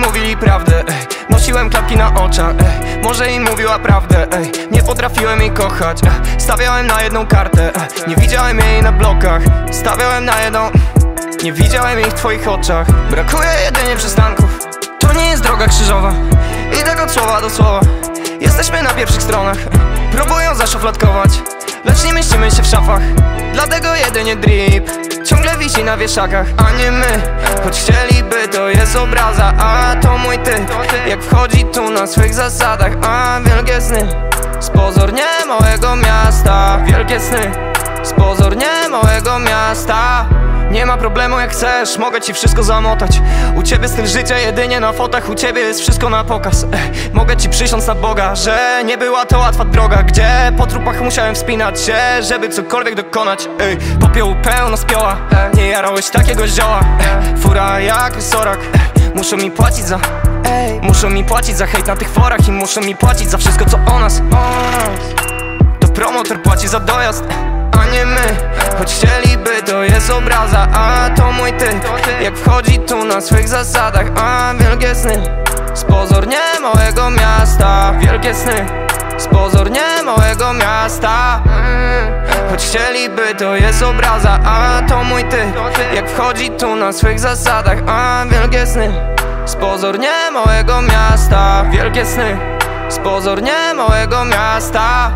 mówili prawdę ej. Nosiłem klapki na oczach ej. Może im mówiła prawdę ej. Nie potrafiłem jej kochać ej. Stawiałem na jedną kartę ej. Nie widziałem jej na blokach Stawiałem na jedną Nie widziałem jej w twoich oczach Brakuje jedynie przystanków To nie jest droga krzyżowa I tak od słowa do słowa Jesteśmy na pierwszych stronach Próbują zaszufladkować Lecz nie mieścimy się w szafach Dlatego jedynie drip Wisi na wieszakach A nie my. Choć chcieliby to jest obraza A to mój ty. Jak wchodzi tu na swych zasadach A wielkie sny. Spozornie małego miasta Wielkie sny Spozornie małego miasta. Nie ma problemu jak chcesz, mogę ci wszystko zamotać. U ciebie styl życia jedynie na fotach U ciebie jest wszystko na pokaz. Ech, Mogę ci przysiąc na Boga, że nie była to łatwa droga. Gdzie? Po trupach musiałem wspinać się, żeby cokolwiek dokonać. Ej, Popiołu pełno spioła, nie jarałeś takiego zioła. Ech, Fura jak wysorak, Ech, muszą mi płacić za Muszą mi płacić za hejt na tych forach I muszą mi płacić za wszystko co o nas. To promotor płaci za dojazd a nie my. Choć chcieliby to jest obraza A to mój ty Jak wchodzi tu na swych zasadach A wielkie sny. Spozornie małego miasta Wielkie sny. Spozornie małego miasta. Choć chcieliby to jest obraza A to mój ty Jak wchodzi tu na swych zasadach A wielkie sny. Spozornie małego miasta Wielkie sny. Spozornie małego miasta